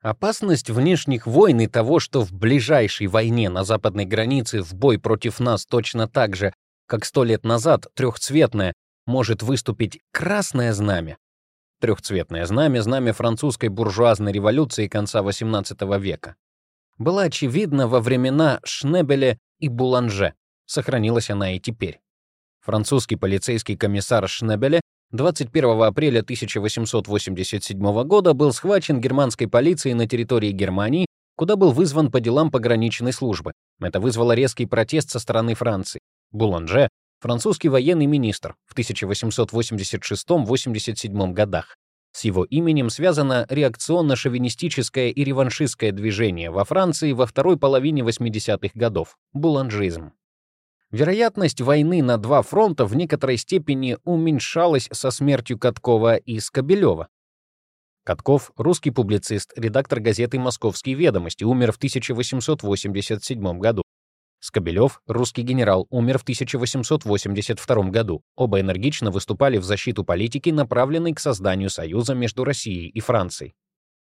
Опасность внешних войн и того, что в ближайшей войне на западной границе в бой против нас точно так же, как сто лет назад, трехцветное, может выступить красное знамя. Трехцветное знамя — знамя французской буржуазной революции конца XVIII века. Была очевидна во времена Шнебеля и Буланже. Сохранилась она и теперь. Французский полицейский комиссар Шнебеле 21 апреля 1887 года был схвачен германской полицией на территории Германии, куда был вызван по делам пограничной службы. Это вызвало резкий протест со стороны Франции. Буланже — французский военный министр в 1886-87 годах. С его именем связано реакционно-шовинистическое и реваншистское движение во Франции во второй половине 80-х годов — буланжизм. Вероятность войны на два фронта в некоторой степени уменьшалась со смертью Каткова и Скобелева. Катков — русский публицист, редактор газеты «Московские ведомости», умер в 1887 году. Скобелев, русский генерал, умер в 1882 году. Оба энергично выступали в защиту политики, направленной к созданию союза между Россией и Францией.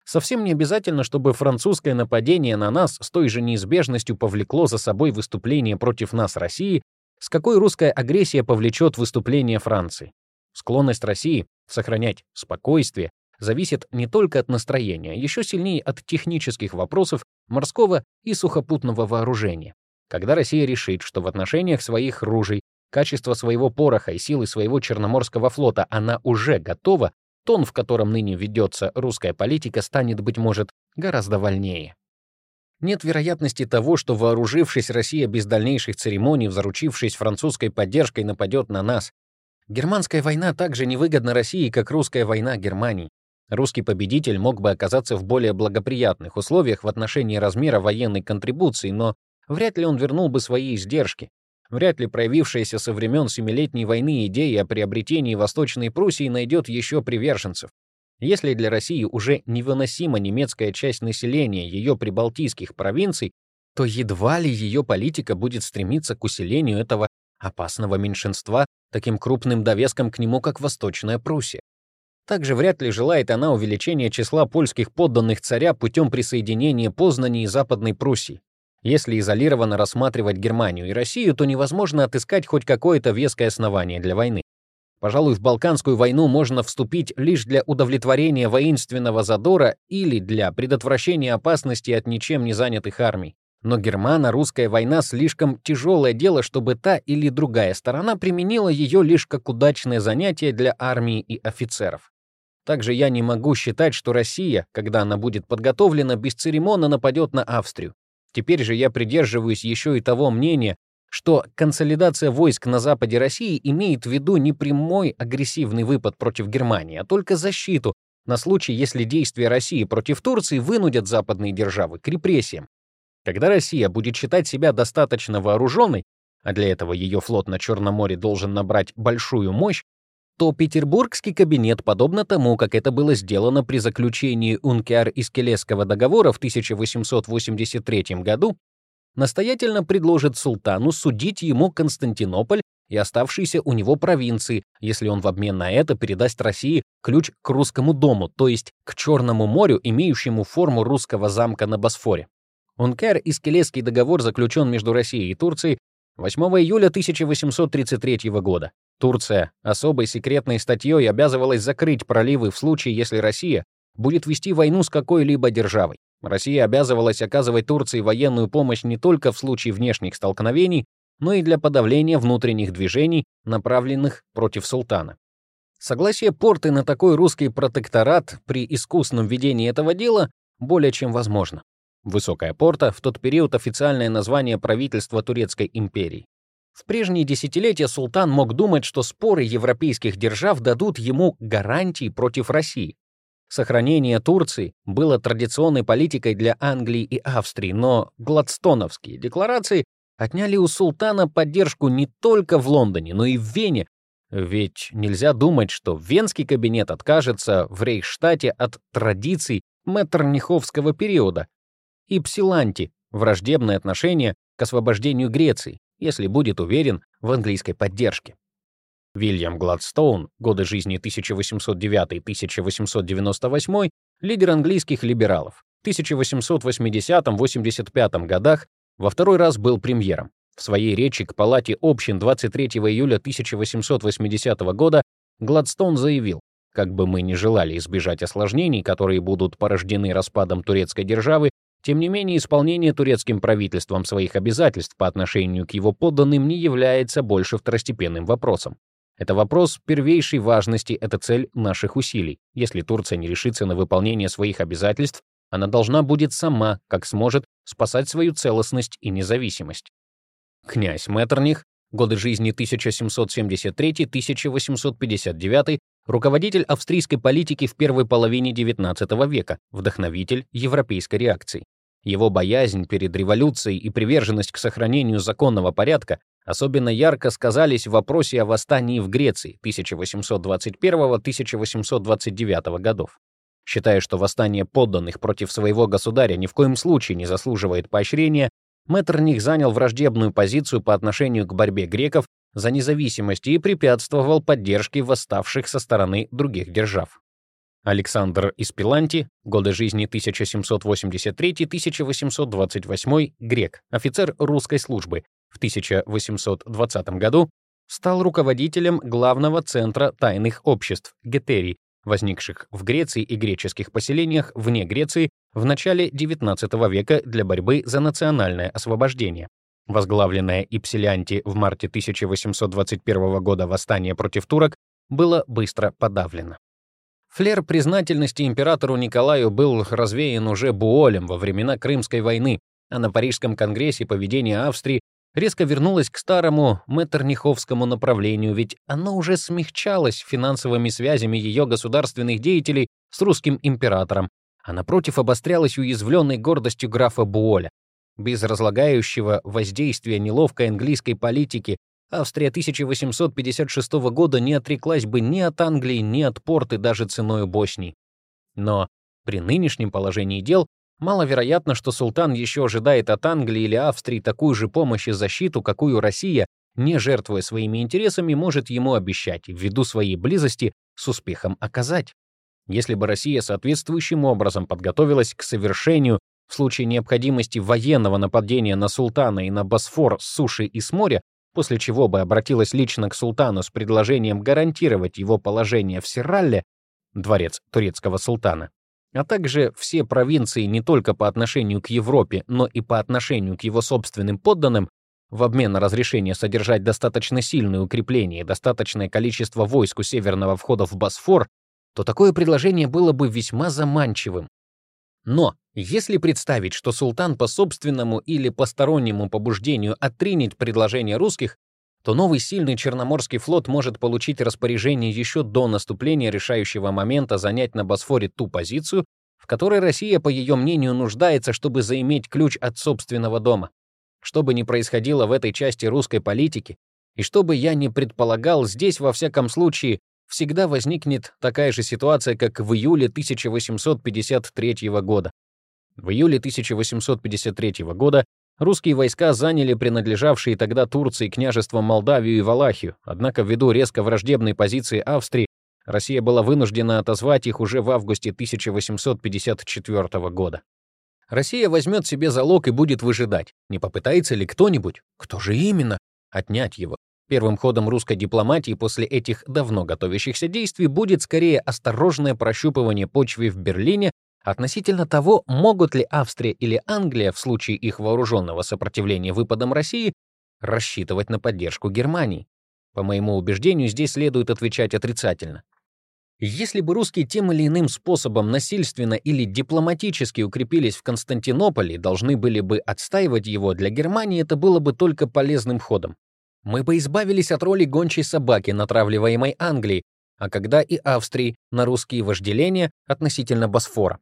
Совсем не обязательно, чтобы французское нападение на нас с той же неизбежностью повлекло за собой выступление против нас России, с какой русская агрессия повлечет выступление Франции. Склонность России сохранять спокойствие зависит не только от настроения, еще сильнее от технических вопросов морского и сухопутного вооружения. Когда Россия решит, что в отношениях своих ружей, качества своего пороха и силы своего Черноморского флота она уже готова, тон, в котором ныне ведется русская политика, станет, быть может, гораздо вольнее. Нет вероятности того, что, вооружившись, Россия без дальнейших церемоний, взручившись французской поддержкой, нападет на нас. Германская война также невыгодна России, как русская война Германии. Русский победитель мог бы оказаться в более благоприятных условиях в отношении размера военной контрибуции, но вряд ли он вернул бы свои издержки. Вряд ли проявившаяся со времен Семилетней войны идея о приобретении Восточной Пруссии найдет еще приверженцев. Если для России уже невыносима немецкая часть населения ее прибалтийских провинций, то едва ли ее политика будет стремиться к усилению этого опасного меньшинства таким крупным довеском к нему, как Восточная Пруссия. Также вряд ли желает она увеличения числа польских подданных царя путем присоединения Познани и Западной Пруссии. Если изолированно рассматривать Германию и Россию, то невозможно отыскать хоть какое-то веское основание для войны. Пожалуй, в Балканскую войну можно вступить лишь для удовлетворения воинственного задора или для предотвращения опасности от ничем не занятых армий. Но германо-русская война слишком тяжелое дело, чтобы та или другая сторона применила ее лишь как удачное занятие для армии и офицеров. Также я не могу считать, что Россия, когда она будет подготовлена, бесцеремонно нападет на Австрию. Теперь же я придерживаюсь еще и того мнения, что консолидация войск на западе России имеет в виду не прямой агрессивный выпад против Германии, а только защиту на случай, если действия России против Турции вынудят западные державы к репрессиям. Когда Россия будет считать себя достаточно вооруженной, а для этого ее флот на Черном море должен набрать большую мощь, то петербургский кабинет, подобно тому, как это было сделано при заключении Ункиар-Искелесского договора в 1883 году, настоятельно предложит султану судить ему Константинополь и оставшиеся у него провинции, если он в обмен на это передаст России ключ к русскому дому, то есть к Черному морю, имеющему форму русского замка на Босфоре. Ункер-Искелесский договор заключен между Россией и Турцией 8 июля 1833 года. Турция особой секретной статьей обязывалась закрыть проливы в случае, если Россия будет вести войну с какой-либо державой. Россия обязывалась оказывать Турции военную помощь не только в случае внешних столкновений, но и для подавления внутренних движений, направленных против султана. Согласие порты на такой русский протекторат при искусном ведении этого дела более чем возможно. Высокая порта — в тот период официальное название правительства Турецкой империи. В прежние десятилетия султан мог думать, что споры европейских держав дадут ему гарантии против России. Сохранение Турции было традиционной политикой для Англии и Австрии, но гладстоновские декларации отняли у султана поддержку не только в Лондоне, но и в Вене, ведь нельзя думать, что Венский кабинет откажется в Рейхштате от традиций Меттерниховского периода, и Псиланти — враждебное отношение к освобождению Греции, если будет уверен в английской поддержке. Вильям Гладстоун, годы жизни 1809-1898, лидер английских либералов. 1880-85 годах во второй раз был премьером. В своей речи к Палате общин 23 июля 1880 года Гладстон заявил, как бы мы ни желали избежать осложнений, которые будут порождены распадом турецкой державы, тем не менее исполнение турецким правительством своих обязательств по отношению к его подданным не является больше второстепенным вопросом. Это вопрос первейшей важности, это цель наших усилий. Если Турция не решится на выполнение своих обязательств, она должна будет сама, как сможет, спасать свою целостность и независимость. Князь Меттерних, годы жизни 1773-1859, руководитель австрийской политики в первой половине XIX века, вдохновитель европейской реакции. Его боязнь перед революцией и приверженность к сохранению законного порядка особенно ярко сказались в вопросе о восстании в Греции 1821-1829 годов. Считая, что восстание подданных против своего государя ни в коем случае не заслуживает поощрения, Меттерних занял враждебную позицию по отношению к борьбе греков за независимость и препятствовал поддержке восставших со стороны других держав. Александр Испиланти, годы жизни 1783-1828, грек, офицер русской службы, в 1820 году стал руководителем главного центра тайных обществ Гетерий, возникших в Греции и греческих поселениях вне Греции в начале XIX века для борьбы за национальное освобождение. Возглавленное Ипсилянти в марте 1821 года восстание против турок было быстро подавлено. Флер признательности императору Николаю был развеян уже Буолем во времена Крымской войны, а на Парижском конгрессе поведение Австрии резко вернулось к старому меттерниховскому направлению, ведь оно уже смягчалось финансовыми связями ее государственных деятелей с русским императором, а напротив обострялось уязвленной гордостью графа Буоля. Без разлагающего воздействия неловкой английской политики Австрия 1856 года не отреклась бы ни от Англии, ни от порты даже ценой Боснии. Но при нынешнем положении дел маловероятно, что султан еще ожидает от Англии или Австрии такую же помощь и защиту, какую Россия, не жертвуя своими интересами, может ему обещать, ввиду своей близости с успехом оказать. Если бы Россия соответствующим образом подготовилась к совершению в случае необходимости военного нападения на султана и на Босфор с суши и с моря, после чего бы обратилась лично к султану с предложением гарантировать его положение в Сиралле, дворец турецкого султана, а также все провинции не только по отношению к Европе, но и по отношению к его собственным подданным, в обмен на разрешение содержать достаточно сильные укрепления и достаточное количество войск у северного входа в Босфор, то такое предложение было бы весьма заманчивым. Но если представить, что султан по собственному или постороннему побуждению отринет предложение русских, то новый сильный Черноморский флот может получить распоряжение еще до наступления решающего момента занять на Босфоре ту позицию, в которой Россия, по ее мнению, нуждается, чтобы заиметь ключ от собственного дома. Что бы ни происходило в этой части русской политики, и что бы я ни предполагал, здесь, во всяком случае, всегда возникнет такая же ситуация, как в июле 1853 года. В июле 1853 года русские войска заняли принадлежавшие тогда Турции княжества Молдавию и Валахию, однако ввиду резко враждебной позиции Австрии Россия была вынуждена отозвать их уже в августе 1854 года. Россия возьмет себе залог и будет выжидать, не попытается ли кто-нибудь, кто же именно, отнять его. Первым ходом русской дипломатии после этих давно готовящихся действий будет скорее осторожное прощупывание почвы в Берлине относительно того, могут ли Австрия или Англия в случае их вооруженного сопротивления выпадам России рассчитывать на поддержку Германии. По моему убеждению, здесь следует отвечать отрицательно. Если бы русские тем или иным способом насильственно или дипломатически укрепились в Константинополе должны были бы отстаивать его, для Германии это было бы только полезным ходом мы бы избавились от роли гончей собаки, натравливаемой Англией, а когда и Австрии на русские вожделения относительно Босфора.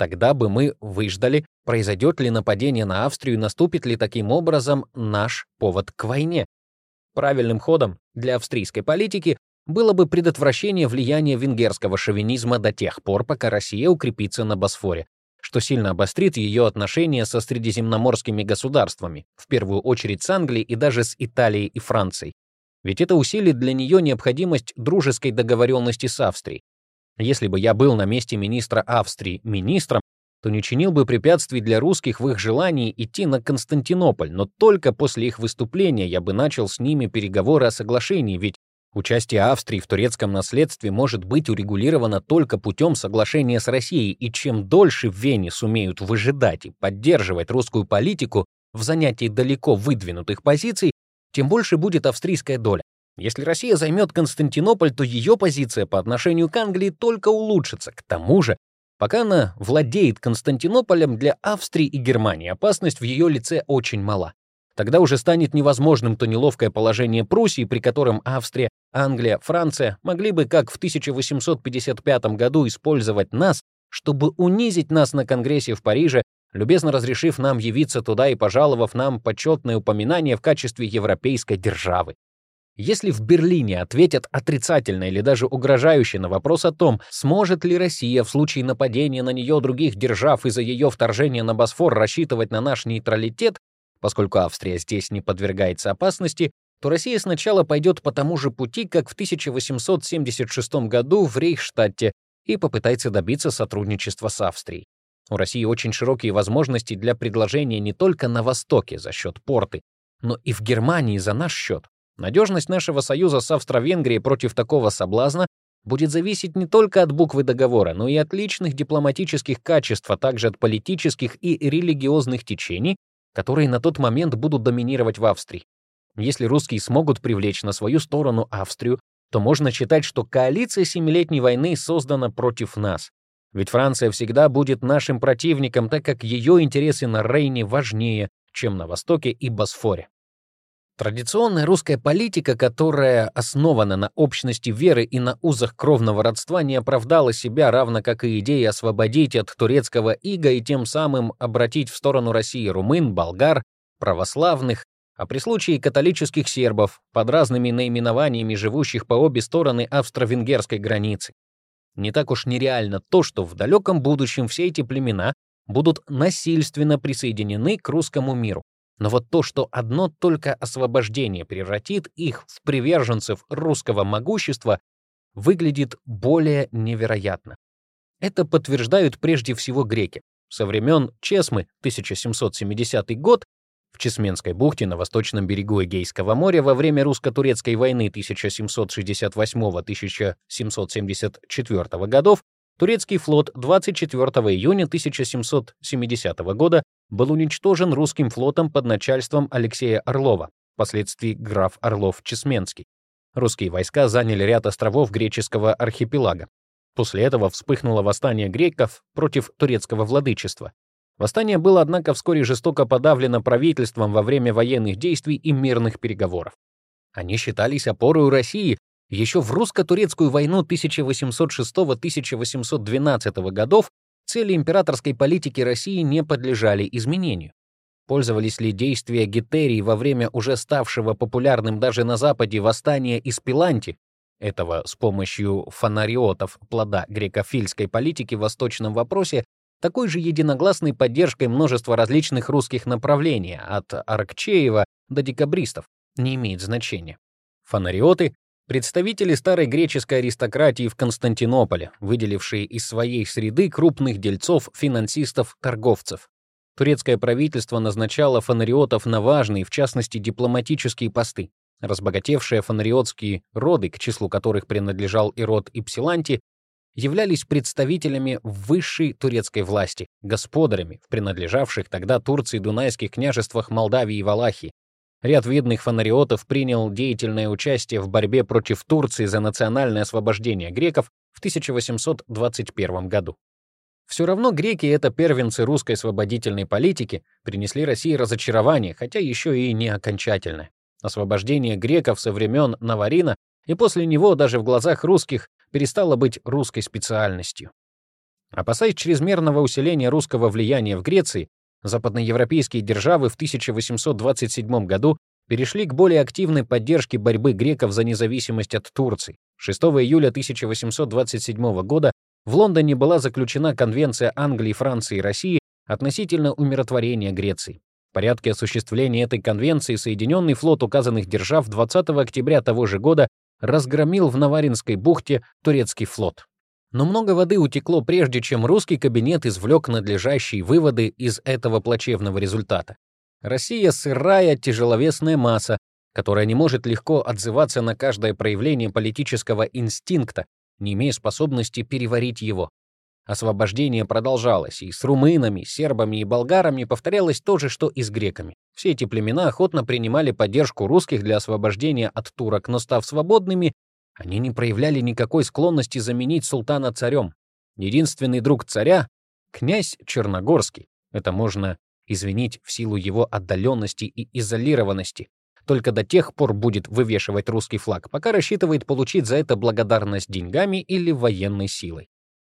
Тогда бы мы выждали, произойдет ли нападение на Австрию и наступит ли таким образом наш повод к войне. Правильным ходом для австрийской политики было бы предотвращение влияния венгерского шовинизма до тех пор, пока Россия укрепится на Босфоре, что сильно обострит ее отношения со средиземноморскими государствами, в первую очередь с Англией и даже с Италией и Францией. Ведь это усилит для нее необходимость дружеской договоренности с Австрией. Если бы я был на месте министра Австрии министром, то не чинил бы препятствий для русских в их желании идти на Константинополь, но только после их выступления я бы начал с ними переговоры о соглашении, ведь участие Австрии в турецком наследстве может быть урегулировано только путем соглашения с Россией, и чем дольше в Вене сумеют выжидать и поддерживать русскую политику в занятии далеко выдвинутых позиций, тем больше будет австрийская доля. Если Россия займет Константинополь, то ее позиция по отношению к Англии только улучшится. К тому же, пока она владеет Константинополем, для Австрии и Германии опасность в ее лице очень мала. Тогда уже станет невозможным то неловкое положение Пруссии, при котором Австрия, Англия, Франция могли бы, как в 1855 году, использовать нас, чтобы унизить нас на Конгрессе в Париже, любезно разрешив нам явиться туда и пожаловав нам почетное упоминание в качестве европейской державы. Если в Берлине ответят отрицательно или даже угрожающе на вопрос о том, сможет ли Россия в случае нападения на нее других держав из-за ее вторжения на Босфор рассчитывать на наш нейтралитет, поскольку Австрия здесь не подвергается опасности, то Россия сначала пойдет по тому же пути, как в 1876 году в Рейхштадте, и попытается добиться сотрудничества с Австрией. У России очень широкие возможности для предложения не только на Востоке за счет порты, но и в Германии за наш счет. Надежность нашего союза с Австро-Венгрией против такого соблазна будет зависеть не только от буквы договора, но и от личных дипломатических качеств, а также от политических и религиозных течений, которые на тот момент будут доминировать в Австрии. Если русские смогут привлечь на свою сторону Австрию, то можно считать, что коалиция Семилетней войны создана против нас. Ведь Франция всегда будет нашим противником, так как ее интересы на Рейне важнее, чем на Востоке и Босфоре. Традиционная русская политика, которая основана на общности веры и на узах кровного родства, не оправдала себя, равно как и идея освободить от турецкого ига и тем самым обратить в сторону России румын, болгар, православных, а при случае католических сербов под разными наименованиями живущих по обе стороны австро-венгерской границы. Не так уж нереально то, что в далеком будущем все эти племена будут насильственно присоединены к русскому миру. Но вот то, что одно только освобождение превратит их в приверженцев русского могущества, выглядит более невероятно. Это подтверждают прежде всего греки. Со времен Чесмы, 1770 год, в Чесменской бухте на восточном берегу Эгейского моря во время русско-турецкой войны 1768-1774 годов турецкий флот 24 июня 1770 года был уничтожен русским флотом под начальством Алексея Орлова, впоследствии граф Орлов-Чесменский. Русские войска заняли ряд островов греческого архипелага. После этого вспыхнуло восстание греков против турецкого владычества. Восстание было, однако, вскоре жестоко подавлено правительством во время военных действий и мирных переговоров. Они считались опорой России еще в русско-турецкую войну 1806-1812 годов цели императорской политики России не подлежали изменению. Пользовались ли действия Гетерии во время уже ставшего популярным даже на Западе восстания из Пиланти, этого с помощью фонариотов плода грекофильской политики в восточном вопросе, такой же единогласной поддержкой множества различных русских направлений, от Аркчеева до декабристов, не имеет значения. Фонариоты Представители старой греческой аристократии в Константинополе, выделившие из своей среды крупных дельцов, финансистов, торговцев. Турецкое правительство назначало фонариотов на важные, в частности, дипломатические посты. Разбогатевшие фонариотские роды, к числу которых принадлежал и род Ипсиланти, являлись представителями высшей турецкой власти, господарями в принадлежавших тогда Турции дунайских княжествах Молдавии и Валахии, Ряд видных фонариотов принял деятельное участие в борьбе против Турции за национальное освобождение греков в 1821 году. Все равно греки — это первенцы русской освободительной политики, принесли России разочарование, хотя еще и не окончательное. Освобождение греков со времен Наварина и после него даже в глазах русских перестало быть русской специальностью. Опасаясь чрезмерного усиления русского влияния в Греции, западноевропейские державы в 1827 году перешли к более активной поддержке борьбы греков за независимость от Турции. 6 июля 1827 года в Лондоне была заключена Конвенция Англии, Франции и России относительно умиротворения Греции. В порядке осуществления этой конвенции Соединенный флот указанных держав 20 октября того же года разгромил в Наваринской бухте турецкий флот. Но много воды утекло, прежде чем русский кабинет извлек надлежащие выводы из этого плачевного результата. Россия — сырая, тяжеловесная масса, которая не может легко отзываться на каждое проявление политического инстинкта, не имея способности переварить его. Освобождение продолжалось, и с румынами, сербами и болгарами повторялось то же, что и с греками. Все эти племена охотно принимали поддержку русских для освобождения от турок, но став свободными, они не проявляли никакой склонности заменить султана царем. Единственный друг царя — князь Черногорский. Это можно извинить в силу его отдаленности и изолированности. Только до тех пор будет вывешивать русский флаг, пока рассчитывает получить за это благодарность деньгами или военной силой.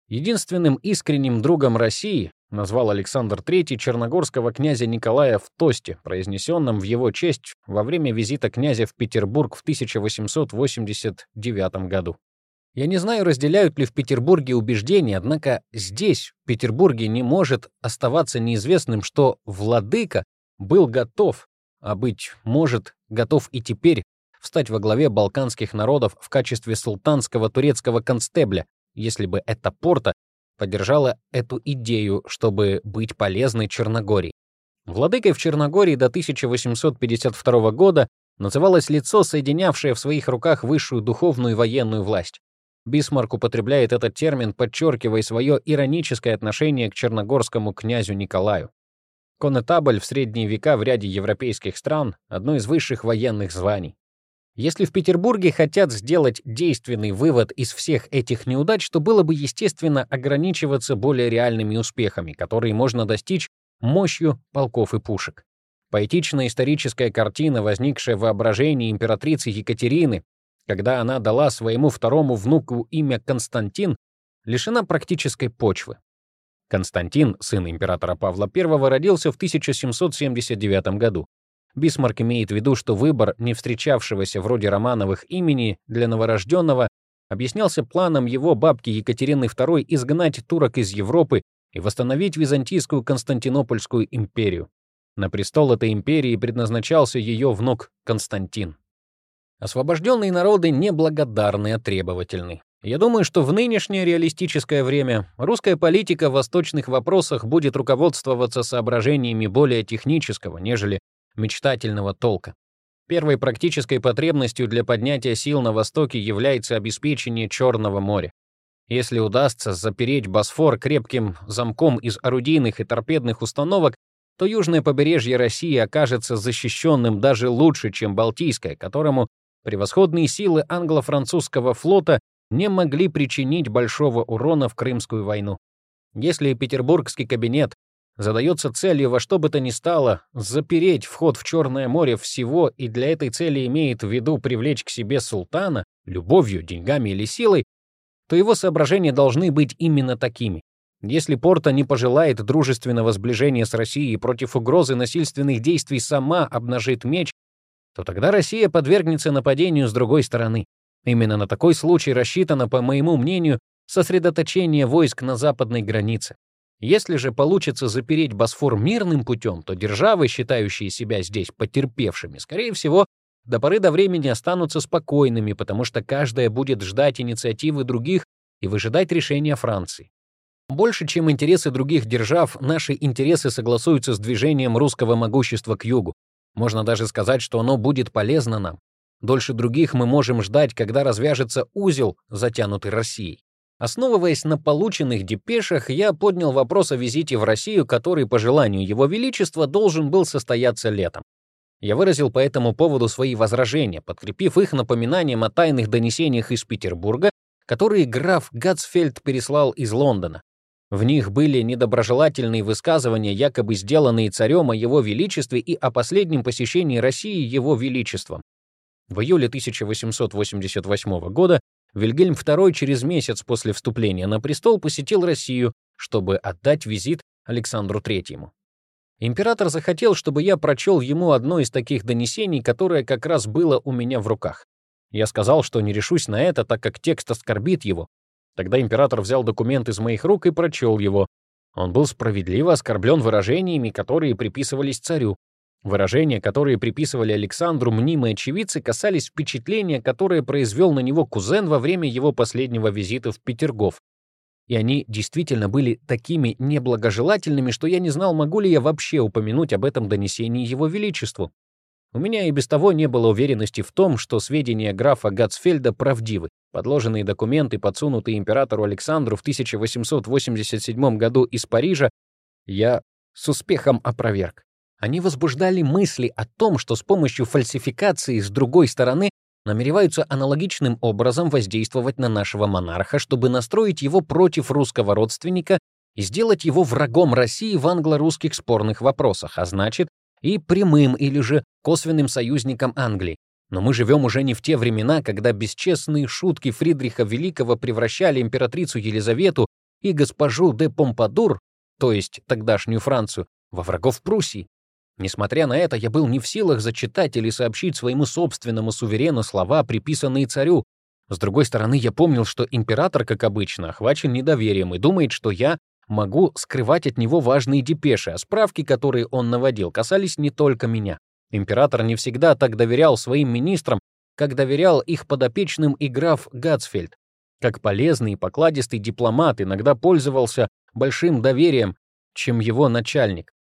Единственным искренним другом России назвал Александр III черногорского князя Николая в тосте, произнесенном в его честь во время визита князя в Петербург в 1889 году. Я не знаю, разделяют ли в Петербурге убеждения, однако здесь, в Петербурге, не может оставаться неизвестным, что владыка был готов, а, быть может, готов и теперь встать во главе балканских народов в качестве султанского турецкого констебля, если бы эта порта поддержала эту идею, чтобы быть полезной Черногории. Владыкой в Черногории до 1852 года называлось лицо, соединявшее в своих руках высшую духовную и военную власть. Бисмарк употребляет этот термин, подчеркивая свое ироническое отношение к черногорскому князю Николаю. Конетабль в средние века в ряде европейских стран — одно из высших военных званий. Если в Петербурге хотят сделать действенный вывод из всех этих неудач, то было бы естественно ограничиваться более реальными успехами, которые можно достичь мощью полков и пушек. Поэтичная историческая картина, возникшая в воображении императрицы Екатерины, когда она дала своему второму внуку имя Константин, лишена практической почвы. Константин, сын императора Павла I, родился в 1779 году. Бисмарк имеет в виду, что выбор не встречавшегося вроде Романовых имени для новорожденного объяснялся планом его бабки Екатерины II изгнать турок из Европы и восстановить византийскую Константинопольскую империю. На престол этой империи предназначался ее внук Константин. Освобожденные народы неблагодарны, а требовательны. Я думаю, что в нынешнее реалистическое время русская политика в восточных вопросах будет руководствоваться соображениями более технического, нежели мечтательного толка. Первой практической потребностью для поднятия сил на Востоке является обеспечение Черного моря. Если удастся запереть Босфор крепким замком из орудийных и торпедных установок, то южное побережье России окажется защищенным даже лучше, чем Балтийское, которому превосходные силы англо-французского флота не могли причинить большого урона в Крымскую войну. Если петербургский кабинет задается целью во что бы то ни стало запереть вход в Черное море всего и для этой цели имеет в виду привлечь к себе султана любовью, деньгами или силой, то его соображения должны быть именно такими. Если Порта не пожелает дружественного сближения с Россией против угрозы насильственных действий сама обнажит меч, то тогда Россия подвергнется нападению с другой стороны. Именно на такой случай рассчитано, по моему мнению, сосредоточение войск на западной границе. Если же получится запереть Босфор мирным путем, то державы, считающие себя здесь потерпевшими, скорее всего, до поры до времени останутся спокойными, потому что каждая будет ждать инициативы других и выжидать решения Франции. Больше, чем интересы других держав, наши интересы согласуются с движением русского могущества к югу. Можно даже сказать, что оно будет полезно нам. Дольше других мы можем ждать, когда развяжется узел, затянутый Россией. Основываясь на полученных депешах, я поднял вопрос о визите в Россию, который, по желанию Его Величества, должен был состояться летом. Я выразил по этому поводу свои возражения, подкрепив их напоминанием о тайных донесениях из Петербурга, которые граф Гатсфельд переслал из Лондона. В них были недоброжелательные высказывания, якобы сделанные царем о его величестве и о последнем посещении России его величеством. В июле 1888 года Вильгельм II через месяц после вступления на престол посетил Россию, чтобы отдать визит Александру III. Император захотел, чтобы я прочел ему одно из таких донесений, которое как раз было у меня в руках. Я сказал, что не решусь на это, так как текст оскорбит его. Тогда император взял документ из моих рук и прочел его. Он был справедливо оскорблен выражениями, которые приписывались царю. Выражения, которые приписывали Александру мнимые очевидцы, касались впечатления, которое произвел на него кузен во время его последнего визита в Петергоф. И они действительно были такими неблагожелательными, что я не знал, могу ли я вообще упомянуть об этом донесении Его Величеству. У меня и без того не было уверенности в том, что сведения графа Гатсфельда правдивы. Подложенные документы, подсунутые императору Александру в 1887 году из Парижа, я с успехом опроверг. Они возбуждали мысли о том, что с помощью фальсификации с другой стороны намереваются аналогичным образом воздействовать на нашего монарха, чтобы настроить его против русского родственника и сделать его врагом России в англо-русских спорных вопросах, а значит, и прямым или же косвенным союзником Англии. Но мы живем уже не в те времена, когда бесчестные шутки Фридриха Великого превращали императрицу Елизавету и госпожу де Помпадур, то есть тогдашнюю Францию, во врагов Пруссии. Несмотря на это, я был не в силах зачитать или сообщить своему собственному суверену слова, приписанные царю. С другой стороны, я помнил, что император, как обычно, охвачен недоверием и думает, что я могу скрывать от него важные депеши, а справки, которые он наводил, касались не только меня. Император не всегда так доверял своим министрам, как доверял их подопечным и граф Гатсфельд. Как полезный и покладистый дипломат иногда пользовался большим доверием, чем его начальник.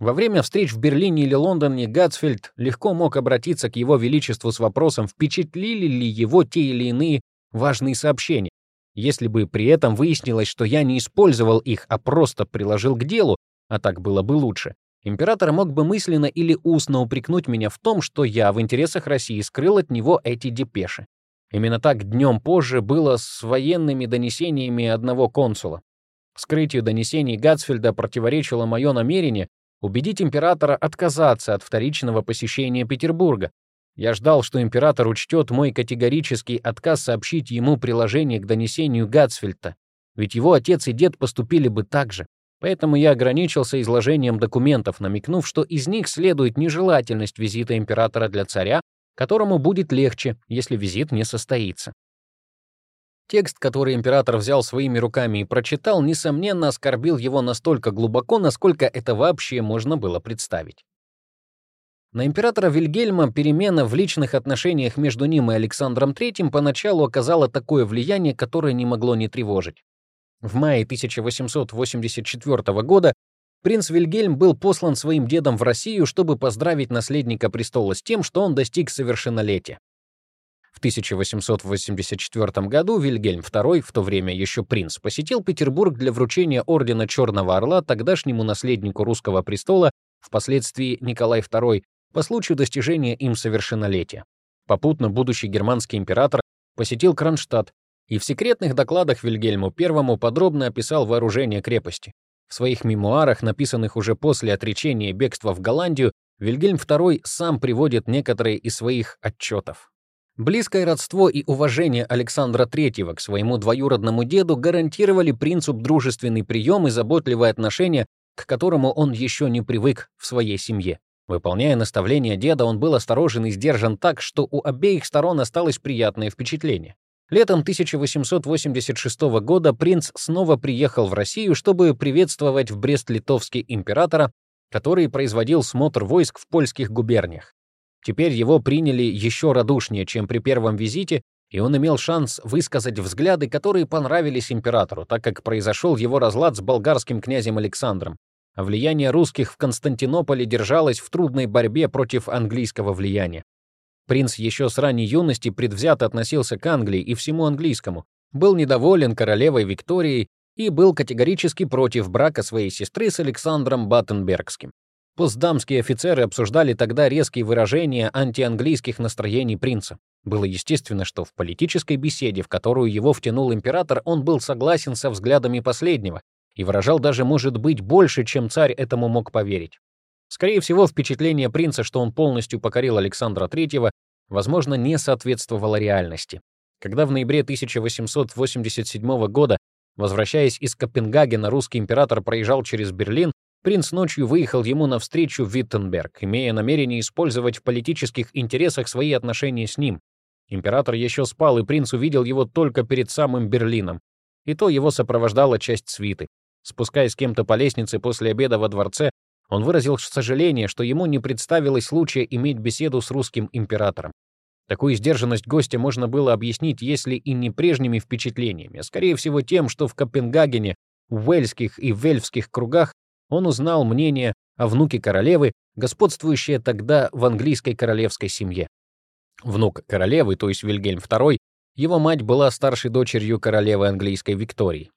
Во время встреч в Берлине или Лондоне Гатсфельд легко мог обратиться к его величеству с вопросом, впечатлили ли его те или иные важные сообщения. Если бы при этом выяснилось, что я не использовал их, а просто приложил к делу, а так было бы лучше, император мог бы мысленно или устно упрекнуть меня в том, что я в интересах России скрыл от него эти депеши. Именно так днем позже было с военными донесениями одного консула. Скрытию донесений Гатсфельда противоречило мое намерение убедить императора отказаться от вторичного посещения Петербурга, я ждал, что император учтет мой категорический отказ сообщить ему приложение к донесению Гатсфельта, ведь его отец и дед поступили бы так же. Поэтому я ограничился изложением документов, намекнув, что из них следует нежелательность визита императора для царя, которому будет легче, если визит не состоится. Текст, который император взял своими руками и прочитал, несомненно оскорбил его настолько глубоко, насколько это вообще можно было представить. На императора Вильгельма перемена в личных отношениях между ним и Александром III поначалу оказала такое влияние, которое не могло не тревожить. В мае 1884 года принц Вильгельм был послан своим дедом в Россию, чтобы поздравить наследника престола с тем, что он достиг совершеннолетия. В 1884 году Вильгельм II, в то время еще принц, посетил Петербург для вручения ордена Черного Орла тогдашнему наследнику русского престола, впоследствии Николай II, по случаю достижения им совершеннолетия. Попутно будущий германский император посетил Кронштадт и в секретных докладах Вильгельму I подробно описал вооружение крепости. В своих мемуарах, написанных уже после отречения бегства в Голландию, Вильгельм II сам приводит некоторые из своих отчетов. Близкое родство и уважение Александра III к своему двоюродному деду гарантировали принцу дружественный прием и заботливое отношение, к которому он еще не привык в своей семье. Выполняя наставления деда, он был осторожен и сдержан так, что у обеих сторон осталось приятное впечатление. Летом 1886 года принц снова приехал в Россию, чтобы приветствовать в Брест-Литовске императора, который производил смотр войск в польских губерниях. Теперь его приняли еще радушнее, чем при первом визите, и он имел шанс высказать взгляды, которые понравились императору, так как произошел его разлад с болгарским князем Александром влияние русских в Константинополе держалось в трудной борьбе против английского влияния. Принц еще с ранней юности предвзято относился к Англии и всему английскому, был недоволен королевой Викторией и был категорически против брака своей сестры с Александром Баттенбергским. Постдамские офицеры обсуждали тогда резкие выражения антианглийских настроений принца. Было естественно, что в политической беседе, в которую его втянул император, он был согласен со взглядами последнего, и выражал даже, может быть, больше, чем царь этому мог поверить. Скорее всего, впечатление принца, что он полностью покорил Александра III, возможно, не соответствовало реальности. Когда в ноябре 1887 года, возвращаясь из Копенгагена, русский император проезжал через Берлин, принц ночью выехал ему навстречу в Виттенберг, имея намерение использовать в политических интересах свои отношения с ним. Император еще спал, и принц увидел его только перед самым Берлином. И то его сопровождала часть свиты. Спускаясь с кем-то по лестнице после обеда во дворце, он выразил сожаление, что ему не представилось случая иметь беседу с русским императором. Такую сдержанность гостя можно было объяснить, если и не прежними впечатлениями, а скорее всего тем, что в Копенгагене, в уэльских и вельфских кругах он узнал мнение о внуке королевы, господствующее тогда в английской королевской семье. Внук королевы, то есть Вильгельм II, его мать была старшей дочерью королевы английской Виктории.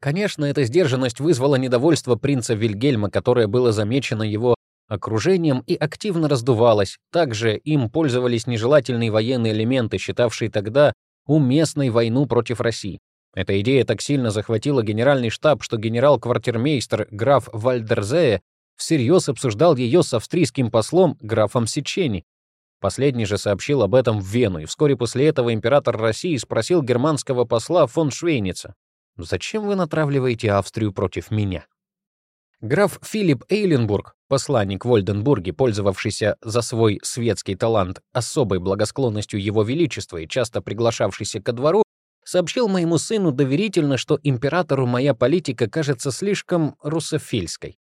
Конечно, эта сдержанность вызвала недовольство принца Вильгельма, которое было замечено его окружением и активно раздувалось. Также им пользовались нежелательные военные элементы, считавшие тогда уместной войну против России. Эта идея так сильно захватила генеральный штаб, что генерал-квартирмейстер граф Вальдерзее всерьез обсуждал ее с австрийским послом графом Сечени. Последний же сообщил об этом в Вену, и вскоре после этого император России спросил германского посла фон Швейница, Зачем вы натравливаете Австрию против меня? Граф Филипп Эйленбург, посланник в Ольденбурге, пользовавшийся за свой светский талант особой благосклонностью его величества и часто приглашавшийся ко двору, сообщил моему сыну доверительно, что императору моя политика кажется слишком русофильской.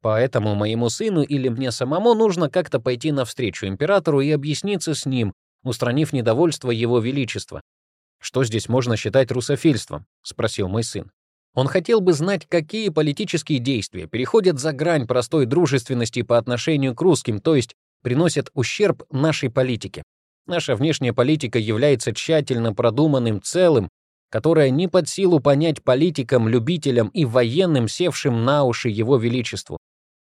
Поэтому моему сыну или мне самому нужно как-то пойти навстречу императору и объясниться с ним, устранив недовольство его величества. «Что здесь можно считать русофильством?» — спросил мой сын. Он хотел бы знать, какие политические действия переходят за грань простой дружественности по отношению к русским, то есть приносят ущерб нашей политике. Наша внешняя политика является тщательно продуманным целым, которое не под силу понять политикам, любителям и военным, севшим на уши Его Величеству.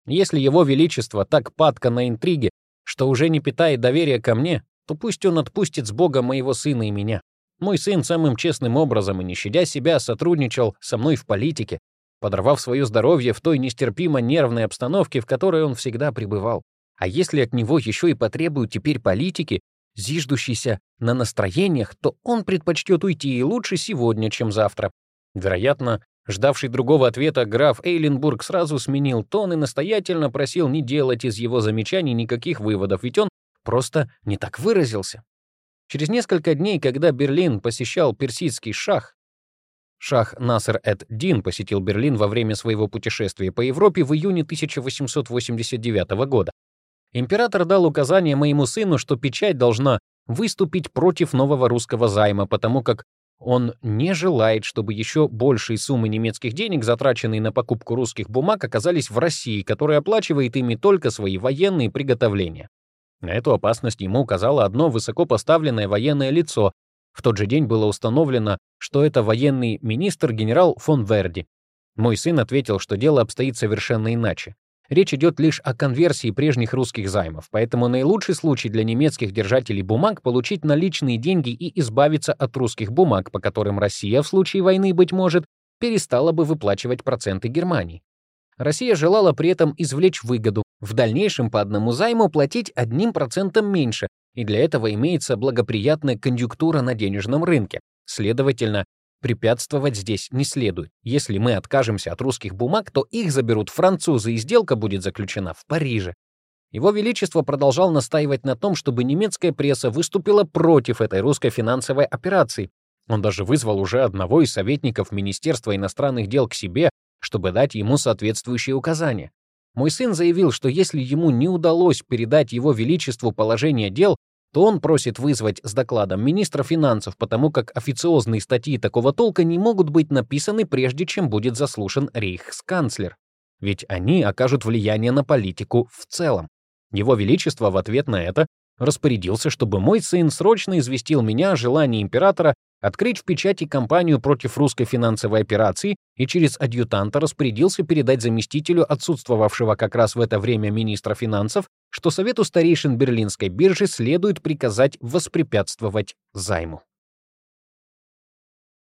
Если Его Величество так падко на интриги, что уже не питает доверия ко мне, то пусть он отпустит с Бога моего сына и меня. Мой сын самым честным образом и не щадя себя сотрудничал со мной в политике, подорвав свое здоровье в той нестерпимо нервной обстановке, в которой он всегда пребывал. А если от него еще и потребуют теперь политики, зиждущейся на настроениях, то он предпочтет уйти и лучше сегодня, чем завтра. Вероятно, ждавший другого ответа граф Эйленбург сразу сменил тон и настоятельно просил не делать из его замечаний никаких выводов, ведь он просто не так выразился. Через несколько дней, когда Берлин посещал персидский шах, Шах Наср эд-Дин посетил Берлин во время своего путешествия по Европе в июне 1889 года. Император дал указание моему сыну, что печать должна выступить против нового русского займа, потому как он не желает, чтобы еще большие суммы немецких денег, затраченные на покупку русских бумаг, оказались в России, которая оплачивает ими только свои военные приготовления. На эту опасность ему указало одно высокопоставленное военное лицо. В тот же день было установлено, что это военный министр генерал фон Верди. Мой сын ответил, что дело обстоит совершенно иначе. Речь идет лишь о конверсии прежних русских займов, поэтому наилучший случай для немецких держателей бумаг — получить наличные деньги и избавиться от русских бумаг, по которым Россия в случае войны, быть может, перестала бы выплачивать проценты Германии. Россия желала при этом извлечь выгоду, в дальнейшем по одному займу платить одним процентом меньше, и для этого имеется благоприятная конъюнктура на денежном рынке. Следовательно, препятствовать здесь не следует. Если мы откажемся от русских бумаг, то их заберут французы, и сделка будет заключена в Париже. Его Величество продолжал настаивать на том, чтобы немецкая пресса выступила против этой русской финансовой операции. Он даже вызвал уже одного из советников Министерства иностранных дел к себе, чтобы дать ему соответствующие указания. Мой сын заявил, что если ему не удалось передать его величеству положение дел, то он просит вызвать с докладом министра финансов, потому как официозные статьи такого толка не могут быть написаны прежде, чем будет заслушан рейхсканцлер. Ведь они окажут влияние на политику в целом. Его Величество в ответ на это распорядился, чтобы мой сын срочно известил меня о желании императора открыть в печати кампанию против русской финансовой операции и через адъютанта распорядился передать заместителю отсутствовавшего как раз в это время министра финансов, что Совету старейшин Берлинской биржи следует приказать воспрепятствовать займу.